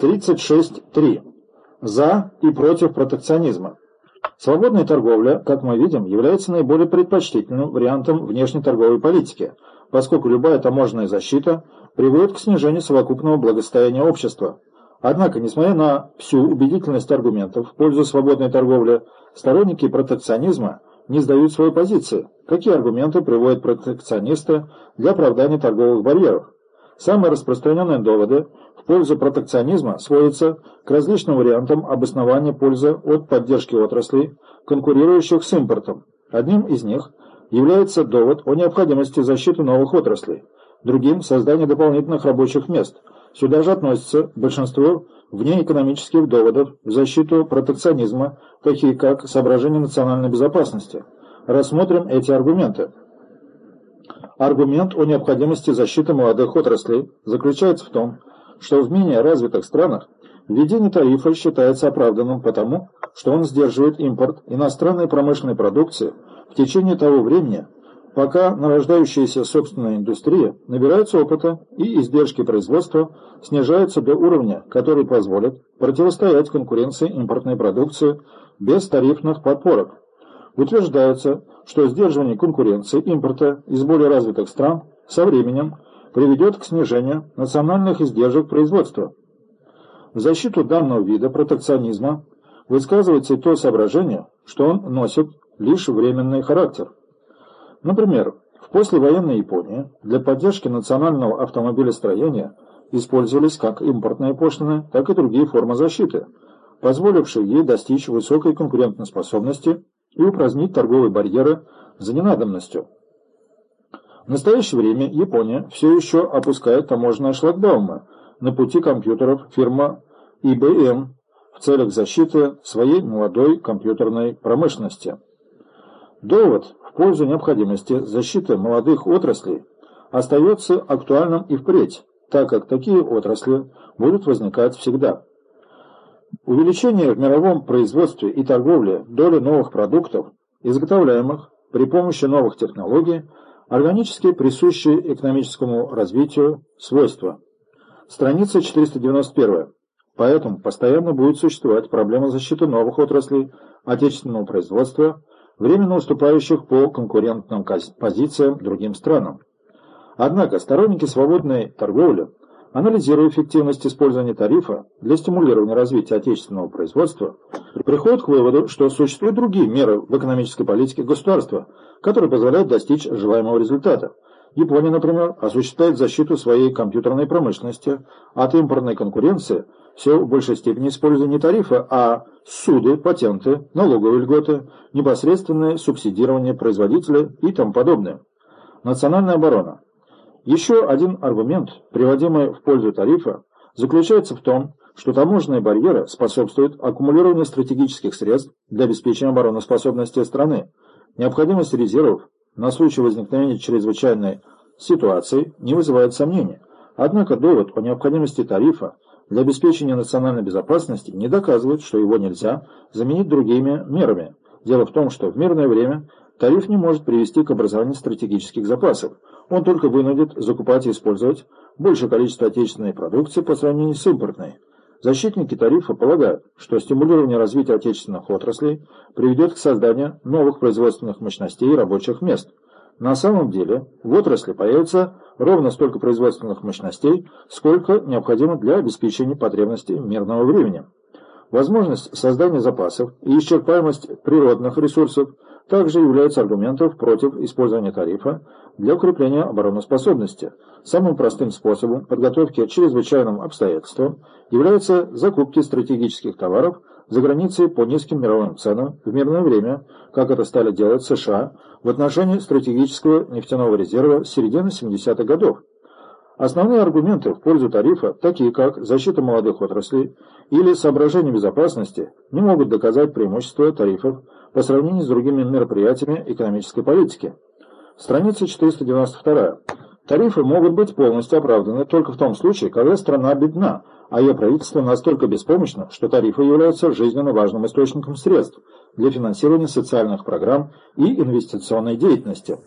36.3. За и против протекционизма. Свободная торговля, как мы видим, является наиболее предпочтительным вариантом внешней торговой политики, поскольку любая таможенная защита приводит к снижению совокупного благосостояния общества. Однако, несмотря на всю убедительность аргументов в пользу свободной торговли, сторонники протекционизма не сдают свои позиции. Какие аргументы приводят протекционисты для оправдания торговых барьеров? Самые распространенные доводы в пользу протекционизма сводятся к различным вариантам обоснования пользы от поддержки отраслей, конкурирующих с импортом. Одним из них является довод о необходимости защиты новых отраслей, другим – создание дополнительных рабочих мест. Сюда же относится большинство внеэкономических доводов в защиту протекционизма, такие как соображения национальной безопасности. Рассмотрим эти аргументы. Аргумент о необходимости защиты молодых отраслей заключается в том, что в менее развитых странах введение тарифа считается оправданным потому, что он сдерживает импорт иностранной промышленной продукции в течение того времени, пока нарождающаяся собственная индустрия набирается опыта и издержки производства снижаются до уровня, который позволит противостоять конкуренции импортной продукции без тарифных подпорок. Утверждается, что сдерживание конкуренции импорта из более развитых стран со временем приведет к снижению национальных издержек производства. В защиту данного вида протекционизма высказывается и то соображение, что он носит лишь временный характер. Например, в послевоенной Японии для поддержки национального автомобилестроения использовались как импортные пошлины, так и другие формы защиты, позволившие ей достичь высокой конкурентоспособности и упразднить торговые барьеры за ненадобностью. В настоящее время Япония все еще опускает таможенные шлагбаумы на пути компьютеров фирма IBM в целях защиты своей молодой компьютерной промышленности. Довод в пользу необходимости защиты молодых отраслей остается актуальным и впредь, так как такие отрасли будут возникать всегда. Увеличение в мировом производстве и торговле доли новых продуктов, изготовляемых при помощи новых технологий, органически присущие экономическому развитию свойства. Страница 491. Поэтому постоянно будет существовать проблема защиты новых отраслей отечественного производства, временно уступающих по конкурентным позициям другим странам. Однако сторонники свободной торговли анализируя эффективность использования тарифа для стимулирования развития отечественного производства, приходят к выводу, что существуют другие меры в экономической политике государства, которые позволяют достичь желаемого результата. Япония, например, осуществляет защиту своей компьютерной промышленности от импортной конкуренции, все в большей степени используя не тарифы, а суды, патенты, налоговые льготы, непосредственное субсидирование производителя и тому подобное. Национальная оборона. Еще один аргумент, приводимый в пользу тарифа, заключается в том, что таможенные барьеры способствуют аккумулированию стратегических средств для обеспечения обороноспособности страны. Необходимость резервов на случай возникновения чрезвычайной ситуации не вызывает сомнений. Однако довод о необходимости тарифа для обеспечения национальной безопасности не доказывает, что его нельзя заменить другими мерами. Дело в том, что в мирное время тариф не может привести к образованию стратегических запасов – он только вынудит закупать и использовать большее количество отечественной продукции по сравнению с импортной. Защитники тарифа полагают, что стимулирование развития отечественных отраслей приведет к созданию новых производственных мощностей и рабочих мест. На самом деле в отрасли появится ровно столько производственных мощностей, сколько необходимо для обеспечения потребностей мирного времени. Возможность создания запасов и исчерпаемость природных ресурсов также являются аргументом против использования тарифа для укрепления обороноспособности. Самым простым способом подготовки к чрезвычайным обстоятельствам является закупки стратегических товаров за границей по низким мировым ценам в мирное время, как это стали делать США в отношении стратегического нефтяного резерва с середины 70-х годов. Основные аргументы в пользу тарифа, такие как защита молодых отраслей или соображения безопасности, не могут доказать преимущество тарифов по сравнению с другими мероприятиями экономической политики. Страница 492. Тарифы могут быть полностью оправданы только в том случае, когда страна бедна, а ее правительство настолько беспомощно, что тарифы являются жизненно важным источником средств для финансирования социальных программ и инвестиционной деятельности.